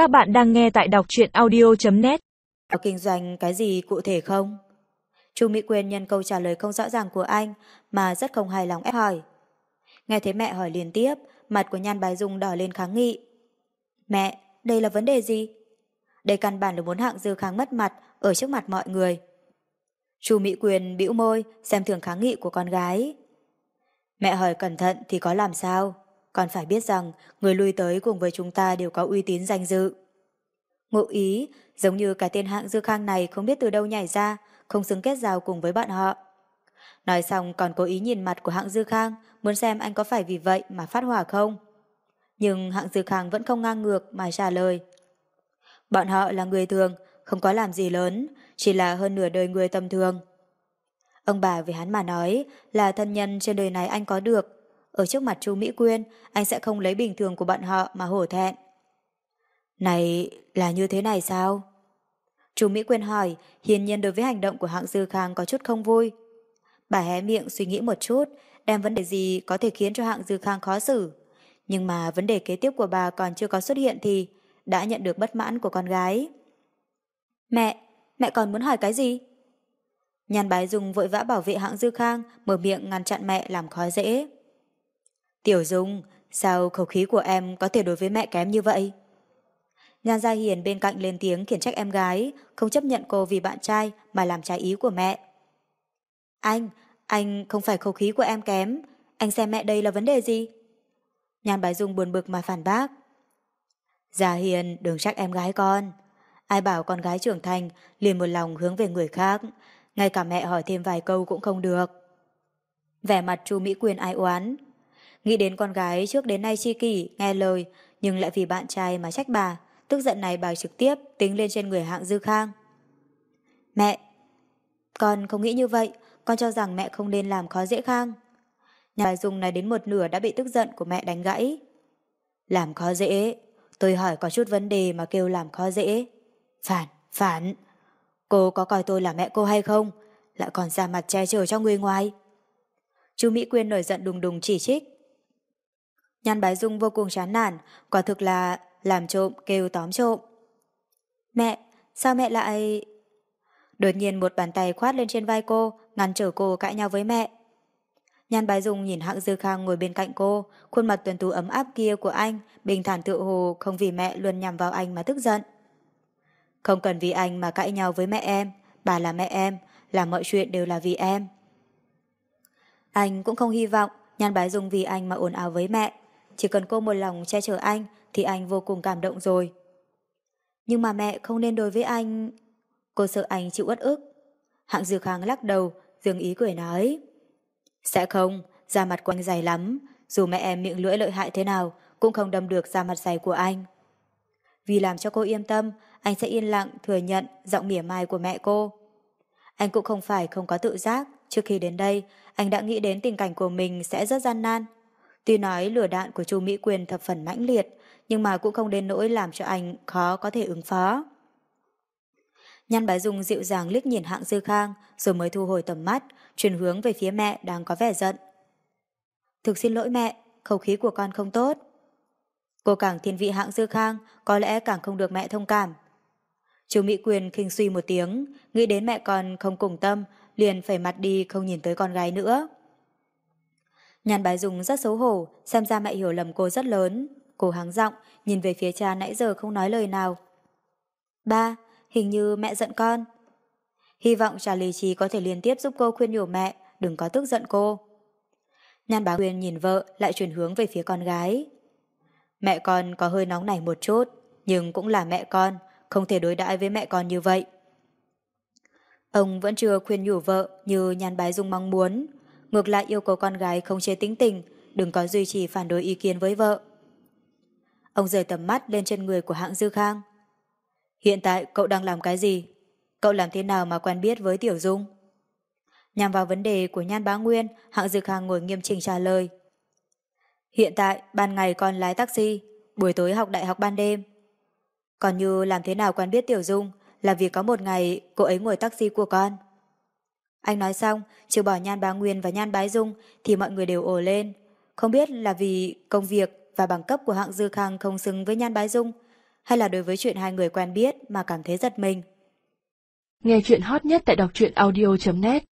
Các bạn đang nghe tại đọc truyện audio.net Có kinh doanh cái gì cụ thể không? Chu Mỹ Quyên nhân câu trả lời không rõ ràng của anh mà rất không hài lòng ép hỏi. Nghe thấy mẹ hỏi liên tiếp, mặt của Nhan Bái Dung đỏ lên kháng nghị. Mẹ, đây là vấn đề gì? Đây căn bản là muốn hạng dư kháng mất mặt ở trước mặt mọi người. Chu Mỹ Quyền bĩu môi xem thường kháng nghị của con gái. Mẹ hỏi cẩn thận thì có làm sao? Còn phải biết rằng người lui tới cùng với chúng ta đều có uy tín danh dự. Ngộ ý, giống như cả tên hạng dư khang này không biết từ đâu nhảy ra, không xứng kết giao cùng với bọn họ. Nói xong còn cố ý nhìn mặt của hạng dư khang, muốn xem anh có phải vì vậy mà phát hỏa không. Nhưng hạng dư khang vẫn không ngang ngược mà trả lời. Bọn họ là người thường, không có làm gì lớn, chỉ là hơn nửa đời người tầm thường. Ông bà với hắn mà nói là thân nhân trên đời này anh có được. Ở trước mặt chú Mỹ Quyên, anh sẽ không lấy bình thường của bọn họ mà hổ thẹn. Này, là như thế này sao? Chú Mỹ Quyên hỏi, hiển nhiên đối với hành động của hạng Dư Khang có chút không vui. Bà hé miệng suy nghĩ một chút, đem vấn đề gì có thể khiến cho hạng Dư Khang khó xử. Nhưng mà vấn đề kế tiếp của bà còn chưa có xuất hiện thì đã nhận được bất mãn của con gái. Mẹ, mẹ còn muốn hỏi cái gì? Nhàn bái dùng vội vã bảo vệ hạng Dư Khang, mở miệng ngăn chặn mẹ làm khó dễ. Tiểu Dung, sao khẩu khí của em có thể đối với mẹ kém như vậy? Nhan Gia Hiền bên cạnh lên tiếng khiển trách em gái, không chấp nhận cô vì bạn trai mà làm trái ý của mẹ. Anh, anh không phải khẩu khí của em kém, anh xem mẹ đây là vấn đề gì? Nhan Bái Dung buồn bực mà phản bác. Gia Hiền đừng trách em gái con. Ai bảo con gái trưởng thành liền một lòng hướng về người khác, ngay cả mẹ hỏi thêm vài câu cũng không được. Vẻ mặt chu Mỹ Quyền ai oán. Nghĩ đến con gái trước đến nay chi kỷ, nghe lời, nhưng lại vì bạn trai mà trách bà, tức giận này bà trực tiếp tính lên trên người hạng dư khang. Mẹ, con không nghĩ như vậy, con cho rằng mẹ không nên làm khó dễ khang. Nhà bà Dung này đến một nửa đã bị tức giận của mẹ đánh gãy. Làm khó dễ, tôi hỏi có chút vấn đề mà kêu làm khó dễ. Phản, phản, cô có coi tôi là mẹ cô hay không? Lại còn ra mặt che chở cho người ngoài. Chú Mỹ Quyên nổi giận đùng đùng chỉ trích. Nhan Bái Dung vô cùng chán nản, quả thực là làm trộm kêu tóm trộm. Mẹ, sao mẹ lại... Đột nhiên một bàn tay khoát lên trên vai cô, ngăn trở cô cãi nhau với mẹ. Nhan Bái Dung nhìn Hạng Dư Khang ngồi bên cạnh cô, khuôn mặt tuần tú ấm áp kia của anh, bình thản tự hồ không vì mẹ luôn nhằm vào anh mà tức giận. Không cần vì anh mà cãi nhau với mẹ em, bà là mẹ em, làm mọi chuyện đều là vì em. Anh cũng không hy vọng Nhan Bái Dung vì anh mà ồn ào với mẹ. Chỉ cần cô một lòng che chở anh thì anh vô cùng cảm động rồi. Nhưng mà mẹ không nên đối với anh... Cô sợ anh chịu uất ức. Hạng Dư Khang lắc đầu, dường ý cười nói. Sẽ không, da mặt của anh dày lắm. Dù mẹ em miệng lưỡi lợi hại thế nào, cũng không đâm được da mặt dày của anh. Vì làm cho cô yên tâm, anh sẽ yên lặng thừa nhận giọng mỉa mai của mẹ cô. Anh cũng không phải không có tự giác, trước khi đến đây, anh đã nghĩ đến tình cảnh của mình sẽ rất gian nan. Tuy nói lửa đạn của chu Mỹ Quyền thập phần mãnh liệt, nhưng mà cũng không đến nỗi làm cho anh khó có thể ứng phó. Nhan Bái Dung dịu dàng liếc nhìn hạng dư khang, rồi mới thu hồi tầm mắt, chuyển hướng về phía mẹ đang có vẻ giận. Thực xin lỗi mẹ, khẩu khí của con không tốt. Cô càng thiên vị hạng dư khang, có lẽ càng không được mẹ thông cảm. Chú Mỹ Quyền khinh suy một tiếng, nghĩ đến mẹ con không cùng tâm, liền phải mặt đi không nhìn tới con gái nữa. Nhàn bái dùng rất xấu hổ, xem ra mẹ hiểu lầm cô rất lớn. Cô háng giọng, nhìn về phía cha nãy giờ không nói lời nào. Ba, hình như mẹ giận con. Hy vọng trà lý trí có thể liên tiếp giúp cô khuyên nhủ mẹ, đừng có tức giận cô. Nhan bá Quyền nhìn vợ lại chuyển hướng về phía con gái. Mẹ con có hơi nóng nảy một chút, nhưng cũng là mẹ con, không thể đối đãi với mẹ con như vậy. Ông vẫn chưa khuyên nhủ vợ như Nhan Bái Dung mong muốn, ngược lại yêu cầu con gái không chế tính tình, đừng có duy trì phản đối ý kiến với vợ. Ông rời tầm mắt lên trên người của hạng Dư Khang. Hiện tại cậu đang làm cái gì? Cậu làm thế nào mà quen biết với Tiểu Dung? Nhằm vào vấn đề của Nhan Bá Nguyên, hạng Dư Khang ngồi nghiêm trình trả lời. Hiện tại, ban ngày con lái taxi, buổi tối học đại học ban đêm. Còn như làm thế nào quen biết Tiểu Dung là vì có một ngày cô ấy ngồi taxi của con. Anh nói xong, trừ bỏ Nhan Bá Nguyên và Nhan Bái Dung thì mọi người đều ồ lên. Không biết là vì công việc và bằng cấp của hạng Dư Khang không xứng với Nhan Bái Dung hay là đối với chuyện hai người quen biết mà cảm thấy giật mình. Nghe chuyện hot nhất tại đọc truyện audio.net